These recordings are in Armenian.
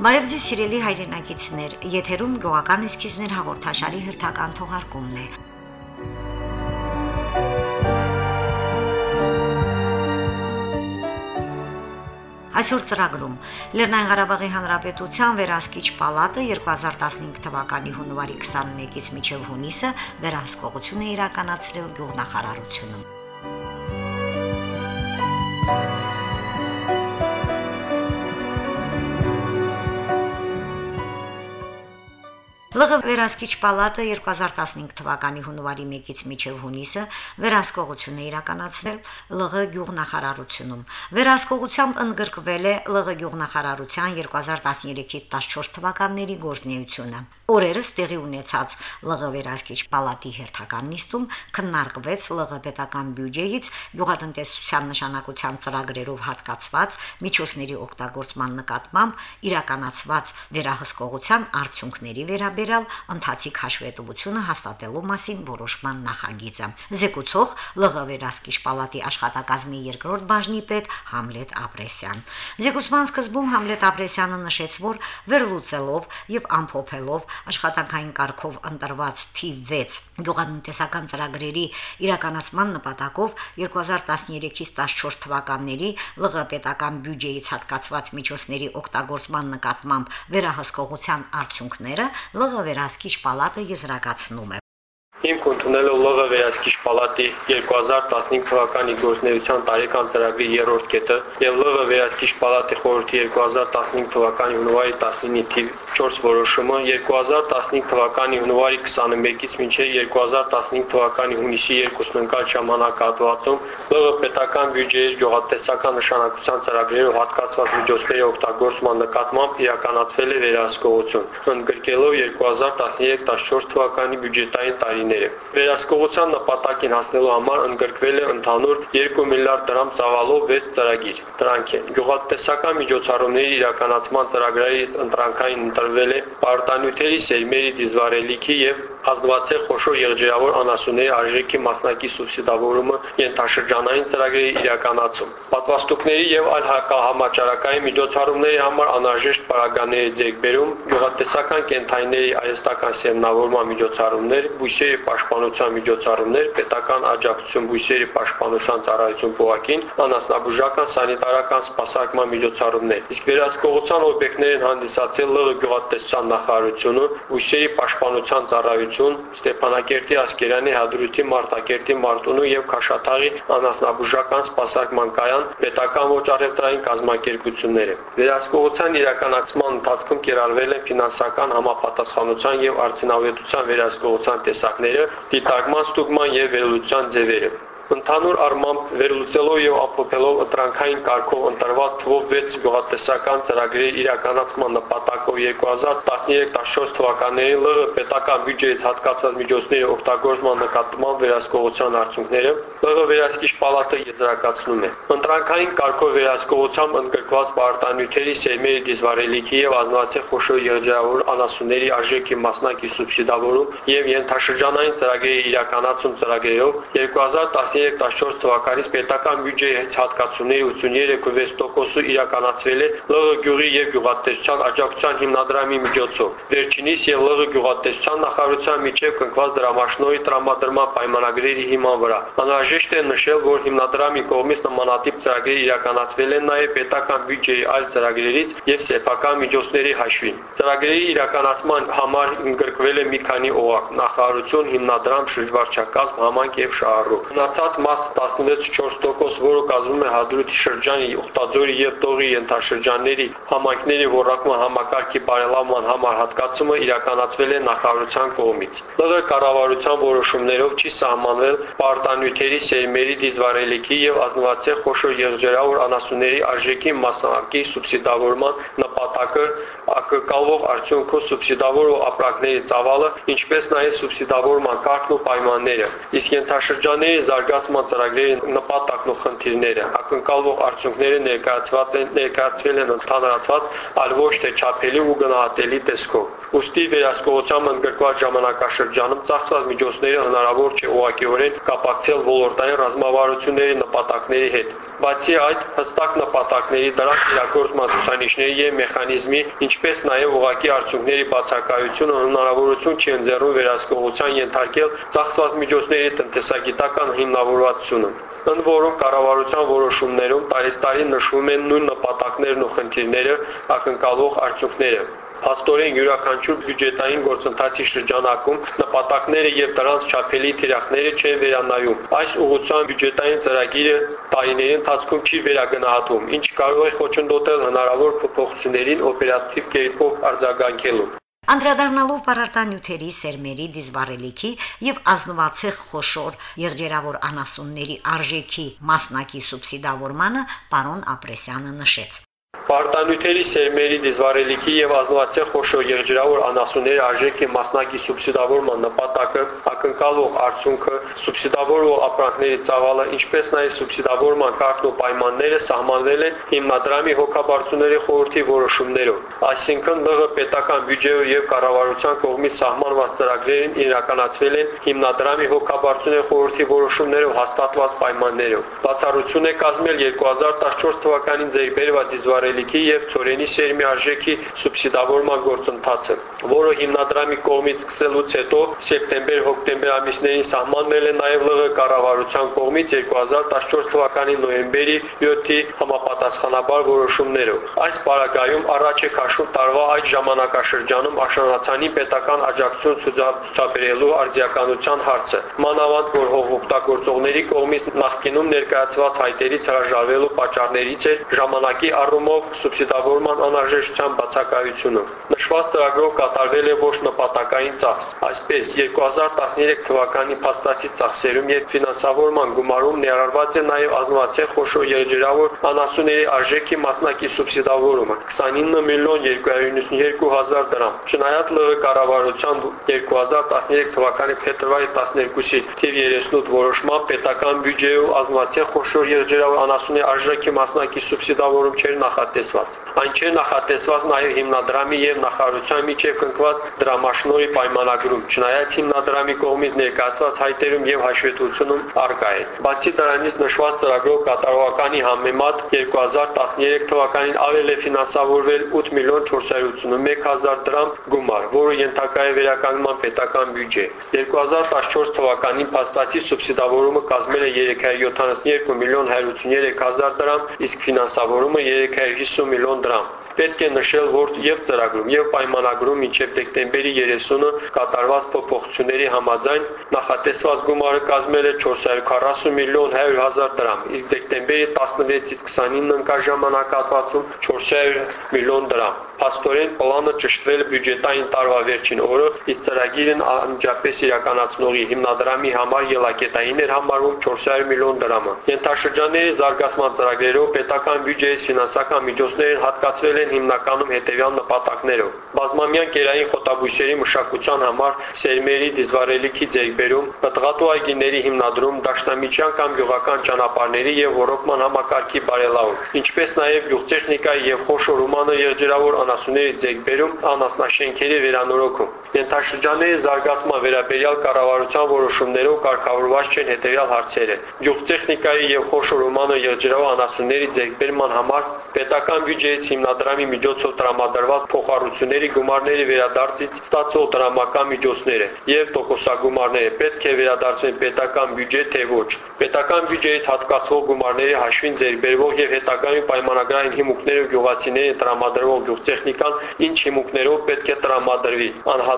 Բարև ձեզ սիրելի հայրենակիցներ, եթերում գյուղական էսքիզներ հաղորդաշարի հերթական թողարկումն է։ Այսօր ծրագրում. Լեռնային Ղարաբաղի Հանրապետության Վերահսկիչ պալատը 2015 թվականի հունվարի 21-ից մինչև հունիսը վերահսկողություն է իրականացրել գյուղնախարարությունում։ ԼՂ վերահսկիչ պալատը 2015 թվականի հունվարի 1-ից մինչև հունիսը վերահսկողություն է իրականացրել ԼՂ գյուղնախարարությունում։ Վերահսկողությամբ ընդգրկվել է ԼՂ գյուղնախարարության 2013-ից 14 թվականների գործունեությունը։ Օրերս տեղի ունեցած ԼՂ վերահսկիչ պալատի հերթական նիստում քննարկվեց ԼՂ պետական բյուջեից գյուղատնտեսության նշանակության ծրագրերով հատկացված միջոցների օգտագործման նկատմամբ իրականացված վերահսկողության արդյունքների վերաբերյալ ընթացիկ հաշվետվությունը հաստատելու մասին որոշման նախագիծը։ Զեկուցող ԼՂ վերահսկիչ պալատի աշխատակազմի երկրորդ բաժնի պետ Համլետ Ապրեսյան։ Զեկուցման սկզբում Համլետ Ապրեսյանը նշեց, որ վերլուծելով եւ ամփոփելով աշխատանքային կարգով ընտրված թիվ 6 գյուղատնտեսական ծրագրերի իրականացման նպատակով 2013-ից 14 թվականների ԼՂ պետական բյուջեից հատկացված միջոցների օգտագործման նկատմամբ վերահսկողության արդյունքները ԼՂ վերահսկիչ պալատը եզրակացնում է Հիմք ընդունելով ԼՂ վերահսկիչ պալատի 2015 թվականի գործնեության տարեկան ծրագրի երրորդ կետը եւ ԼՂ վերահսկիչ պալատի խորհրդի 2015 թվականի հունվարի 19-ի թիվ 4 որոշումը 2015 թվականի հունվարի 21-ից մինչև 2015 թվականի հունիսի 2-ն ընկած ժամանակահատվածում ԼՂ պետական բյուջեի գյուղատնտեսական նշանակության ծրագրերով հատկացված միջոցների օգտագործման նկատմամբ իրականացվել է վերահսկողություն, ընդգրկելով 2013-14 թվականի բյուջետային տարիները։ Վերահսկողության նպատակին հասնելու համար ընդգրկվել է ընդհանուր 2 միլիարդ դրամ ծավալով 6 ծրագիր։ Դրանք են. Գյուղատնտեսական միջոցառումների իրականացման ծրագրերից ընտրանքային ընտրվել է պարտանյութերի սերմերի դիզվարելիքի եւ ազգվածեղ խոշոր եղջերավոր անասունների արժեքի մասնակի սուբսիդավորումը ենթաշրջանային ծրագրերի իրականացում։ Պատվաստուկների եւ այլ հակահամաճարակային միջոցառումների համար անհրաժեշտ պարագաների ձեռքբերում, գյուղատնտեսական կենթայիների արհեստական սերմնավորման միջոցառումներ, բույսերի պաշտպանության միջոցառումներ, պետական աջակցություն բույսերի պաշտպանության ծառայություն փողակին, անասնաբուժական սանիտարական սպասարկման միջոցառումներ։ Իսկ վերահսկողության օբյեկտներ են հանդիսացել ԼՂ գյուղատնտեսության նախարարությունը, բույսերի պաշտպանության ծառայություն Հանրապետություն, Ստեփանակերտի Ասկերանի հադրութի Մարտակերտի Մարտունու եւ Քաշաթաղի անասնաբուժական սպասարկման կայան պետական ոչ առևտրային կազմակերպությունները։ Վերահսկողության իրականացման ընթացքում կիրառվել են ֆինանսական համապատասխանության եւ արդյունավետության վերահսկողության տեսակները, դիտարկման ստուգման եւ վերլուծության ձևերը։ Ընդհանուր առմամբ վերլուծելով եւ ապոփելով ընտրանքային կարգով ընտրված թվով 6 գյուղատնտեսական ծրագրերի իրականացման նպատակով 2013-14 թվականներին ԼՂ պետական բյուջեից հատկացված միջոցների օգտագործման նկատմամբ վերահսկողության արդյունքները ԼՂ վերահսկիչ պալատը եզրակացնում է։ Ընտրանքային կարգով վերահսկողությամբ ընդգրկված պարտանյութերի սերմերի դիզվարելիքի եւ ազնվացե խոշոր եղջերավոր անասունների արժեքի մասնակի սուբսիդավորում եւ ենթաշրջանային ծրագրերի իրականացում ծրագրերով 2013 13-14 թվականից պետական բյուջեի հատկացումների 83.6%-ը իրականացվել է ԼՂ գյուղի եւ գյուղատնտեսության աջակցության հիմնադրամի միջոցով։ Վերջինիս եւ ԼՂ գյուղատնտեսության նախարարության միջև կնքված դրամաշնորհի տրամադրման պայմանագրերի հիման վրա։ Անհրաժեշտ է նշել, որ հիմնադրամի կողմից նմանատիպ ծրագրեր իրականացվել են նաեւ պետական բյուջեի այլ ծրագրերից եւ սեփական միջոցների հաշվին։ Ծրագրերի իրականացման համար ընդգրկվել է մի քանի օղակ՝ նախարարություն, հիմնադրամ, շրջվարչակազմ, համանք եւ շահառու։ Մնացած Մնացած մասը 16.4%, որը կազմում է Հադրութի շրջանի Ուխտաձորի եւ Տողի ենթաշրջանների համայնքների ռոռակման համակարգի բարելավման համար հատկացումը իրականացվել է նախարարության կողմից։ ԼՂ կառավարության որոշումներով չի սահմանվել պարտանյութերի սերմերի դիզվարելիքի եւ ազնվացեղ խոշոր եղջերավոր անասունների արժեքի մասնակի սուբսիդավորման նպատակը ակկալվող արդյունքով սուբսիդավորող ապրանքների ծավալը, ինչպես նաև սուբսիդավորման կարգն ու պայմանները։ Իսկ ենթաշրջանների զարգացման ծրագրերի նպատակն ու խնդիրները ակնկալվող արդյունքները ներկայացված են ներկայացվել են ընդհանրացված, այլ ոչ թե չափելի ու գնահատելի տեսքով։ Ոստի վերահսկողությամբ ընդգրկված ժամանակաշրջանում ծախսված միջոցները հնարավոր չէ ուղղակիորեն կապակցել ոլորտային ռազմավարությունների նպատակների հետ։ Բացի այդ, հստակ նպատակների, դրանք իրագործման ցուցանիշների եւ մեխանիզմի, ինչպես նաեւ ուղղակի արդյունքների բացակայությունը հնարավորություն չի ընձեռում վերահսկողության ենթարկել ծախսված միջոցների տնտեսագիտական հիմնավորվածությունը ընդ որում կառավարության որոշումներում տարեստարի նշվում են նույն նպատակներն ու խնդիրները ակնկալող արդյունքները Փաստորեն յուրաքանչյուր բյուջետային գործընթացի շրջանակում նպատակները եւ դրանց չափելի թիրախները չեն վերանայում։ Այս ուղղությամբ բյուջետային ծրագիրը տարիների ընթացքում չի վերագնահատվում, ինչը կարող է խոչընդոտել հնարավոր փոփոխություններին օպերատիվ կերպով արձագանքելուն։ Անդրադառնալով պարարտանյութերի, սերմերի, դիզվառելիքի եւ ազնվացեղ խոշոր եղջերավոր անասունների արժեքի մասնակի սուբսիդավորմանը պարոն Ապրեսյանը նշեց. Պարտանյութերի, սերմերի, դիզվառելիքի եւ ազնվացիա խոշոր եղջերավոր անասունների արժեքի մասնակի սուբսիդավորման նպատակը, ակնկալող արդյունքը, սուբսիդավորող ապրանքների ծավալը, ինչպես նաեւ սուբսիդավորման կարգն ու պայմանները սահմանվել են հիմնադրամի հոգաբարձուների խորհրդի որոշումներով։ Այսինքն ԼՂ պետական բյուջեով եւ կառավարության կողմից սահմանված ծրագրերին իրականացվել են հիմնադրամի հոգաբարձուների խորհրդի որոշումներով հաստատված պայմաններով։ Բացառություն է կազմել 2014 թվականին ձեռբերված դիզվառ վարելիքի եւ ծորենի սերմի արժեքի սուբսիդավորման գործընթացը, որը հիմնադրամի կողմից սկսելուց հետո սեպտեմբեր-հոկտեմբեր ամիսներին սահմանվել է նաեւ ԼՂ կառավարության կողմից 2014 թվականի նոյեմբերի 7-ի համապատասխանաբար որոշումներով։ Այս պարագայում առաջ է քաշվում տարվա այդ ժամանակաշրջանում աշնանացանի պետական աջակցություն ցուցաբերելու արձիականության հարցը։ Մանավանդ որ հողօգտագործողների կողմից նախկինում ներկայացված հայտերից հրաժարվելու պատճառներից է ժամանակի առումով սուբսիդավորման անհրաժեշտության բացակայությունը։ Նշված ծրագրով կատարվել է ոչ նպատակային ծախս։ Այսպես 2013 թվականի փաստացի ծախսերում եւ ֆինանսավորման գումարում ներառված է նաեւ ազնվացիա խոշոր երեջերավոր անասունների արժեքի մասնակի սուբսիդավորումը 29 միլիոն 292 հազար դրամ։ Չնայած ԼՂ կառավարության 2013 թվականի փետրվարի 12-ի թիվ 38 որոշմամբ պետական բյուջեով ազնվացիա խոշոր երեջերավոր անասունների արժեքի մասնակի սուբսիդավորում չէր նախա նախատեսված։ Այն չէ նախատեսված նաև հիմնադրամի եւ նախարարության միջև կնքված դրամաշնորի պայմանագրում, չնայած հիմնադրամի կողմից ներկայացված հայտերում եւ հաշվետվությունում արկա է։ Բացի դրանից նշված ծրագրով կատարողականի համեմատ 2013 թվականին ավել է ֆինանսավորվել 8 միլիոն 481 հազար դրամ գումար, որը ենթակա է վերականգնման պետական բյուջե։ 2014 թվականին փաստացի սուբսիդավորումը կազմել է 372 միլիոն 183 հազար դրամ, իսկ ֆինանսավորումը 350 միլիոն դրամ։ Պետք է նշել, որ եւ ծրագրում եւ պայմանագրում մինչեւ դեկտեմբերի 30-ը կատարված փոփոխությունների համաձայն նախատեսված գումարը կազմել է 440 միլիոն 100 հազար դրամ, իսկ դեկտեմբերի 16-ից 29 ընկաժամանակահատվածում 400 միլիոն դրամ փաստորեն պլանը ճշտվել բյուջետային տարվա վերջին օրը, իսկ ծրագիրն անմիջապես իրականացնողի հիմնադրամի համար ելակետային էր համարվում 400 միլիոն դրամը։ Ենթաշրջանների զարգացման ծրագրերով պետական բյուջեից ֆինանսական միջոցներ հատկացվել են հիմնականում հետևյալ նպատակներով. բազմամյան կերային խոտաբույսերի մշակության համար սերմերի դիզվարելիքի ձեռբերում, պատղատու այգիների հիմնադրում, դաշնամիջյան կամ գյուղական ճանապարհների եւ ռոռոկման համակարգի բարելավում, ինչպես նաեւ գյուղտեխնիկայի եւ խոշորումանը եղջերավոր 40-ից ձեռբերում անասնաշենքերի վերանորոգում Ենթաշրջանների զարգացման վերաբերյալ կառավարության որոշումներով կարգավորված չեն հետևյալ հարցերը. գյուղտեխնիկայի եւ խոշորումանը երջերով անասունների ձեռքբերման համար պետական բյուջեից հիմնադրամի միջոցով տրամադրված փոխառությունների գումարների վերադարձից ստացող դրամական միջոցները եւ տոկոսագումարները պետք է վերադարձվեն պետական բյուջե թե ոչ։ Պետական բյուջեից հատկացվող գումարների հաշվին ձեռքբերվող եւ հետագայում պայմանագրային հիմունքներով գյուղացիներին տրամադրվող գյուղտեխնիկան ինչ հիմունքներով պետք է տրամադրվի։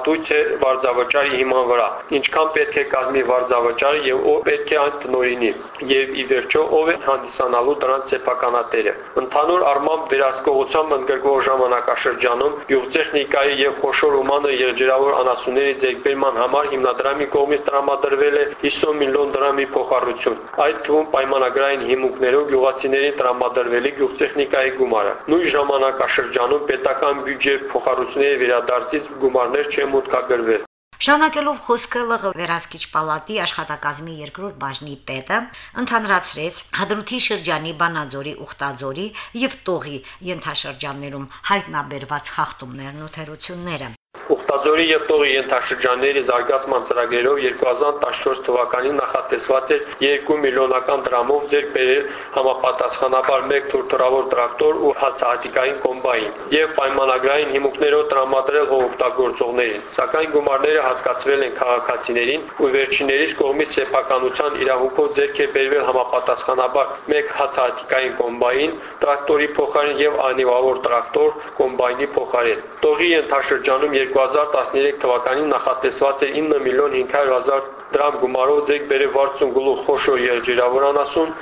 Անհատույց է վարձավճարի հիման վրա։ Ինչքան պետք է կազմի վարձավճարը եւ ով պետք է այն տնօրինի եւ ի վերջո ով է հանդիսանալու դրանց սեփականատերը։ Ընդհանուր առմամբ վերահսկողությամբ ընդգրկվող ժամանակաշրջանում գյուղտեխնիկայի եւ խոշոր ումանը երջերավոր անասունների ձեռքբերման համար հիմնադրամի կողմից տրամադրվել է 50 միլիոն դրամի փոխառություն։ Այդ թվում պայմանագրային հիմունքներով գյուղացիներին տրամադրվելի գյուղտեխնիկայի գումարը։ Նույն ժամանակաշրջանում պետական բյուջե փոխառությունների վերադարձից գումարներ չեն մուտքագրվել։ Շարունակելով խոսքը ԼՂ վերահսկիչ պալատի աշխատակազմի երկրորդ բաժնի պետը ընդհանրացրեց Հադրութի շրջանի Բանաձորի, Ուխտաձորի եւ Տողի ենթաշրջաններում հայտնաբերված խախտումներն ու թերությունները։ Ուխտաձորի եւ Տողի ենթաշրջանների զարգացման ծրագրերով 2014 թվականին նախատեսված էր 2 միլիոնական դրամով ձեռք բերել համապատասխանաբար 1 թուրթրավոր տրակտոր ու հացահատիկային կոմբայն եւ պայմանագրային հիմունքներով տրամադրել հողօգտագործողներին։ Սակայն գումարները հատկացվել են քաղաքացիներին ու վերջիններիս կողմից սեփականության իրավունքով ձեռք է բերվել համապատասխանաբար 1 հացահատիկային կոմբայն, տրակտորի փոխարեն եւ անիվավոր տրակտոր կոմբայնի փոխարեն։ Տողի ենթաշրջանում 2013 թվականին նախատեսված է 9 միլիոն 500 հազար դրամ գումարով ձեռք բերել 60 գլուխ խոշոր երջերավորանասուն,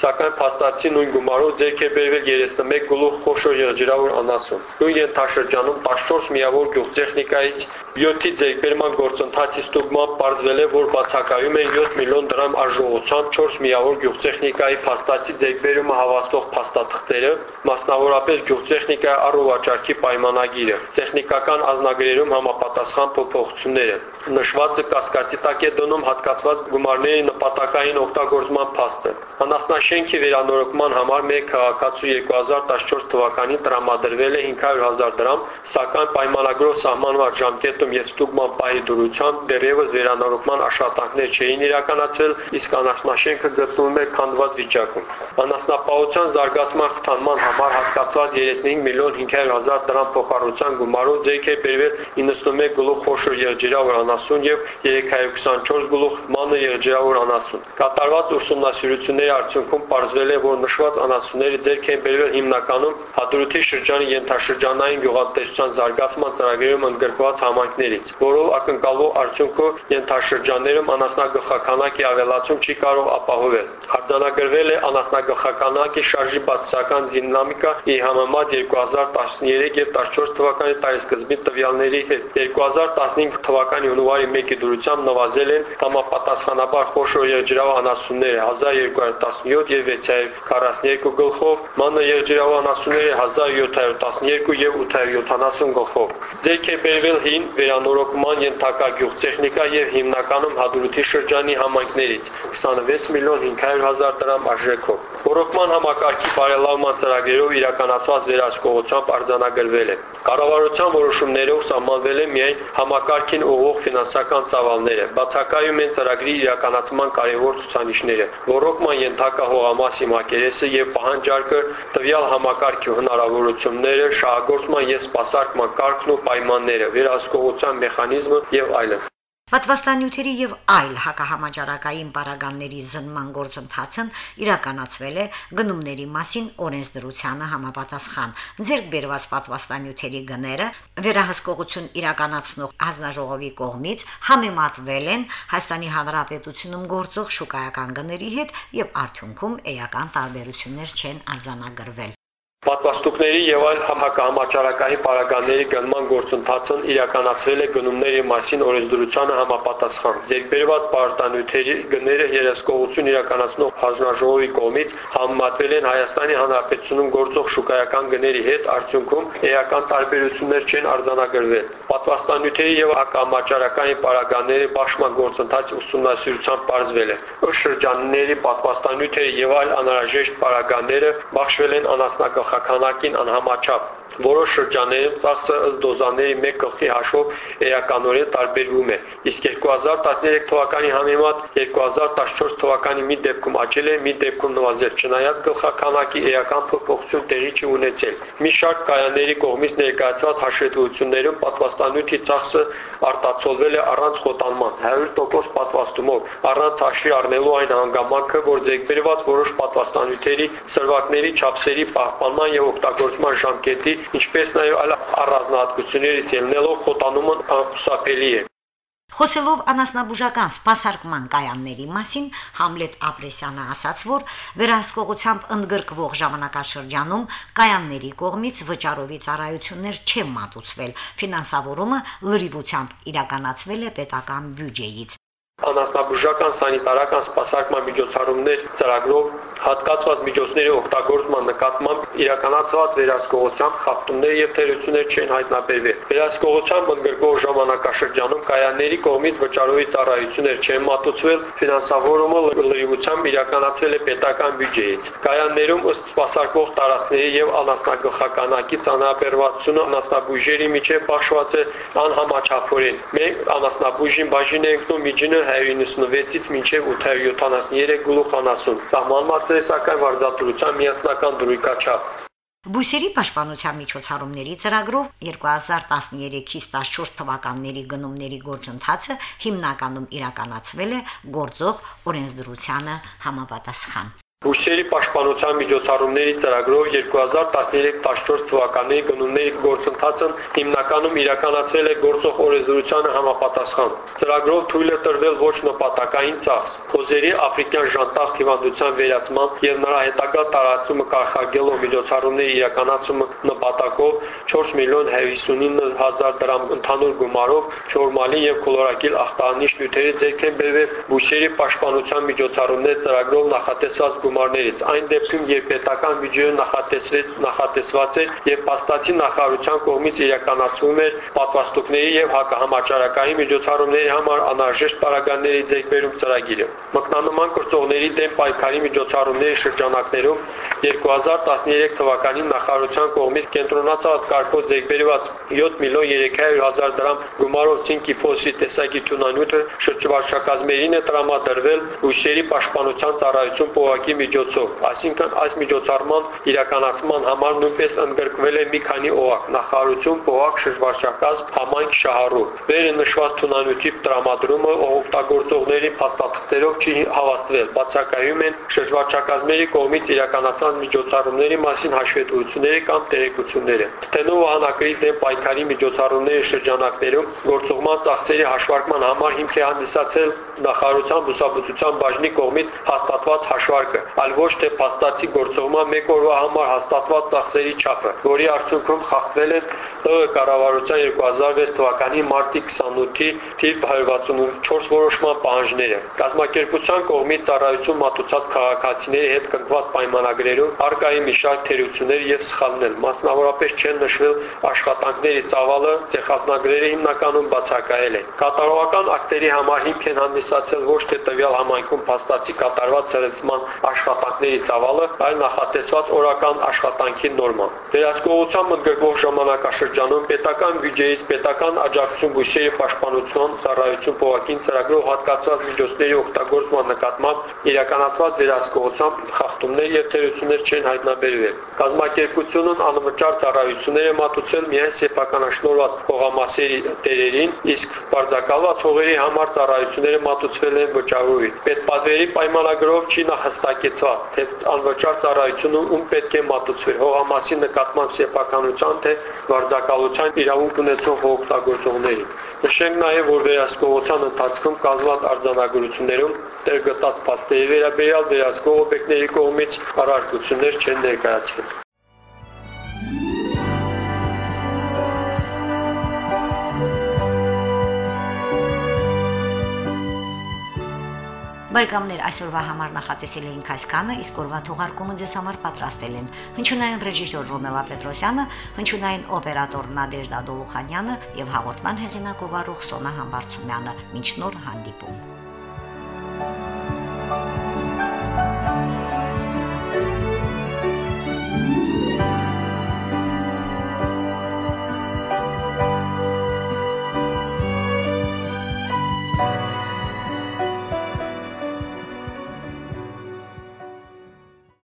սակայն փաստացի նույն գումարով ձեռք է բերվել 31 գլուխ խոշոր երջերավոր անասուն։ Նույն ենթաշրջանում 14 միավոր գյուղտեխնիկայից 7-ի ձեռքբերման գործընթացի ստուգմամբ ողջվել է, որ բացակայում են 7 միլիոն դրամ արժողությամբ 4 միավոր գյուղտեխնիկայի փաստացի ձեռքբերումը հավաստող փաստաթղթերը, մասնավորապես գյուղտեխնիկայի առողջարքի պայմանագիրը, տեխնիկական ազնագրերում համապատասխան փոփոխությունները։ Նշվածը կասկածի տակ է դնում հատկացված գումարների նպատակային օգտագործման փաստը։ Անասնաշենքի վերանորոգման համար մեկ քաղաքացու 2014 թվականին տրամադրվել է 500.000 դրամ, սակայն պայմանագրով սահմանված ժամկետում եւ ստուգման պահի դրությամբ դեռևս վերանորոգման աշխատանքներ չէին իրականացվել, իսկ անասնաշենքը գտնվում է քանդված վիճակում։ Անասնապահության զարգացման խթանման համար հատկացված 35 միլիոն 500.000 դրամ փոխառության գումարով ձեռք է բերվել 91 գլուխ խոշոր երջերավոր անասուն եւ 324 գլուխ մանր երջերավոր անասուն։ Կատարված ուսումնասիրությունների արդյունքում պարզվել է, որ նշված անասունները ձեռք են բերվել հիմնականում Հադրութի շրջանի ենթաշրջանային գյուղատնտեսության զարգացման ծրագրերում ընդգրկված համայնքներից, որով ակնկալվող արդյունքը ենթաշրջաններում անասնագլխականակի ավելացում չի կարող ապահովել։ Արձանագրվել է անասնագլխականակի շարժի բացասական դինամիկա ի համեմատ 2013 եւ 14 թվականի տարեսկզբի տվյալների հետ։ 2015 թվականի հունվարի 1-ի դուրսությամբ նվազել են համապատասխանաբար խոշոր երջրավ անասունները 1200 17 եւ 642 գլխով, մանր երջերավանասունները 1712 եւ 870 գլխով։ Ձերք է բերվել հին վերանորոգման ենթակա գյուղտեխնիկա եւ հիմնականում Հադրութի շրջանի համայնքներից 26 միլիոն 500 հազար դրամ արժեքով։ Ռոռոկման համակարգի բարելավման ծրագրերով իրականացված վերահսկողությամբ արձանագրվել է։ Կառավարության որոշումներով սահմանվել է միայն համակարգին ուղղող ֆինանսական ծավալները։ Բացակայում են ծրագրի իրականացման կարևոր ցուցանիշները։ Ռոռոկման ենթակա հողամասի մակերեսը եւ պահանջարկը, տվյալ համակարգի հնարավորությունները, շահագործման եւ սպասարկման կարգն ու պայմանները, վերահսկողության մեխանիզմը եւ այլն։ Պատվաստանյութերի եւ այլ հակահամաճարակային պարագանների զնման գործընթացն իրականացվել է գնումների մասին օրենսդրությանը համապատասխան։ Ձերկ բերված պատվաստանյութերի գները վերահսկողություն իրականացնող հանձնաժողովի կողմից համեմատվել են Հայաստանի Հանրապետությունում գործող շուկայական գների հետ եւ արդյունքում էական տարբերություններ չեն արձանագրվել։ Պատվաստուկների եւ այլ հակահամաճարակային պարագաների գնման գործընթացն իրականացվել է գնումների մասին օրենսդրությանը համապատասխան։ Երկբերված պարտանյութերի գները երեսկողություն իրականացնող հանձնաժողովի կողմից համեմատվել են Հայաստանի Հանրապետությունում գործող շուկայական գների հետ, արդյունքում էական տարբերություններ չեն արձանագրվել։ Պատվաստանյութերի եւ հակահամաճարակային պարագաների բաշխման գործընթացի ուսումնասիրությամբ պարզվել է, շրջանների պատվաստանյութերը եւ այլ անհրաժեշտ պարագաները բաշխվել են անասնագլխ քաղաքանակին անհամաչափ Որոշ շրջաններում ծախսը ըստ դոզաների 1 գլխի հաշվով էականորեն տարբերվում է, իսկ 2013 թվականի համեմատ 2014 թվականի մի դեպքում աճել է, մի դեպքում նվազել, չնայած գլխականակի էական փոփոխություն տեղի չի ունեցել։ Մի շարք կայանների կողմից ներկայացված հաշվետվություններում պատվաստանյութի ծախսը արտացոլվել է առանց խոտանման 100% պատվաստումով, առանց հաշվի առնելու այն հանգամանքը, որ ձեռքբերված որոշ պատվաստանյութերի սրվակների չափսերի պահպանման եւ օգտագործման ժամկետի ինչպես նաև այլ առանձնահատկություններից ելնելով խոտանումը անխուսափելի է։ Խոսելով անասնաբուժական սպասարկման կայանների մասին, Համլետ Ապրեսյանը ասաց, որ վերահսկողությամբ ընդգրկվող ժամանակաշրջանում կայանների կողմից վճարովի ծառայություններ չեն մատուցվել։ Ֆինանսավորումը լրիվությամբ իրականացվել է պետական բյուջեից։ Անասնաբուժական սանիտարական սպասարկման միջոցառումներ ծրագրով հատկացված միջոցների օգտագործման նկատմամբ իրականացված վերահսկողությամբ խախտումներ եւ թերություններ չեն հայտնաբերվել։ Վերահսկողությամբ ընդգրկող ժամանակաշրջանում կայանների կողմից վճարովի ծառայություններ չեն մատուցվել, ֆինանսավորումը լրիվությամբ իրականացվել է պետական բյուջեից։ Կայաններում ըստ սպասարկող տարածքների եւ անասնագլխականակից անհապերվածությունը անասնաբույժերի միջև բաշխված է անհամաչափորեն։ Մենք անասնաբույժին բաժին ենք դնում միջինը 196-ից մինչև 873 գլուխ անասուն։ Սահմանված է սակայն վարձատրության միասնական դրույքաչափ։ Բույսերի պաշտպանության միջոցառումների ծրագրով 2013-ից 14 թվականների գնումների գործընթացը հիմնականում իրականացվել է գործող օրենսդրությանը համապատասխան։ Բույսերի պաշտպանության միջոցառումների ծրագրով 2013-14 թվականի գնումների գործընթացը հիմնականում իրականացվել է գործող օրենսդրությանը համապատասխան։ Ծրագրով թույլ է տրվել ոչ նպատակային ծախս, խոզերի աֆրիկյան ժանտախ հիվանդության վերացման եւ նրա հետագա տարածումը կանխարգելող միջոցառումների իրականացումը նպատակով 4 միլիոն 59 հազար դրամ ընդհանուր գումարով չորմալի եւ կլորակիլ ախտանիշ նյութերի ձեռք են բերվել բույսերի պաշտպանության միջոցառումների ծրագրով նախատեսված գումարներից այն դեպքում երբ պետական բյուջեը նախատեսվեց նախատեսված է եւ պաստացի նախարարության կողմից իրականացվում է պատվաստուկների եւ հակահամաճարակային միջոցառումների համար անհրաժեշտ պարագաների ձեռքբերում ծրագիրը մկնանման կրծողների դեմ պայքարի միջոցառումների շրջանակներում 2013 թվականին նախարարության կողմից կենտրոնացած կարգով ձեռքբերված 7 միլիոն 300 հազար դրամ գումարով ցինկի ֆոսի տեսակի թունանյութը շրջվարչակազմերին է տրամադրվել ուսերի պաշտպանության ծառայություն փողակի միջոցով, այսինքն այս միջոցառման իրականացման համար նույնպես ընդգրկվել է մի քանի օղակ՝ նախարարություն, փողակ, շրջվարչակազմ, համայնք, շահառու։ Վերը նշված թունանյութի տրամադրումը օգտագործողների փաստաթղթերով չի հավաստվել։ Բացակայում են շրջվարչակազմերի կողմից իրականացված միջոցառումների մասին հաշվետվությունները կամ տեղեկությունները։ Թենով վահանակրից դեմ պայքարի միջոցառումների շրջանակներում գործողման ծախսերի հաշվարկման համար հիմք է հանդիսացել նախարարության բուսաբուծության բաժնի կողմից հաստատված հաշվարկը, այլ ոչ թե փաստացի գործողման մեկ օրվա համար հաստատված ծախսերի չափը, որի արդյունքում խախտվել են ԼՂ կառավարության 2006 թվականի մարտի 28-ի թիվ 164 որոշման պահանջները։ Կազմակերպության կողմից ծառայություն մատուցած քաղաքացիների հետ կնքված պայմանագրերում արկայի մի շարք թերություններ եւ սխալներ, մասնավորապես չեն նշվել աշխատանքների ծավալը, ցեղասնագրերը հիմնականում բացակայել են։ Կատարողական ակտերի համար հիմք են հանդիսացել ոչ թե տվյալ համայնքում փաստացի կատարված ցերեցման աշխատանքների ծավալը, այլ նախատեսված օրական աշխատանքի նորման։ Վերահսկողությամբ ընդգրկող ժամանակաշրջանում պետական բյուջեից պետական աջակցություն բույսերի պաշտպանության ծառայություն փողակին ծրագրով հատկացված միջոցների օգտագործման նկատմամբ իրականացված վերահսկողությամբ խախտումներ եւ թերություններ չեն հայտնաբերվել։ Կազմակերպությունն անվճար ծառայություններ է մատուցել միայն սեփականաշնորհված փողամասերի տերերին, իսկ բարձակալված հողերի համար ծառայությունները մատուցվել են վճարովի։ Պետպատվերի պայմանագրով չի նախհստակեցված, թե անվճար ծառայությունը ում պետք է մատուցվի՝ հողամասի նկատմամբ սեփականության թե վարձակալության իրավունք ունեցող հողօգտագործողներին։ Նշենք նաև, որ վերահսկողության ընթացքում կազմված արձանագրություններում տեղ գտած փաստերի վերաբերյալ վերահսկող օբյեկտների կողմից առարկություններ չեն ներկայացվել։ Բարեկամներ այսօրվա համար նախատեսել էինք այսքանը, իսկ օրվա թողարկումը ձեզ համար պատրաստել են. Հնչյունային ռեժիսոր Ռոմելա Պետրոսյանը, հնչյունային օպերատոր Նադեժդա Դոլուխանյանը եւ հաղորդման հեղինակ ով Սոնա Համբարձումյանը։ Մինչ նոր հանդիպում։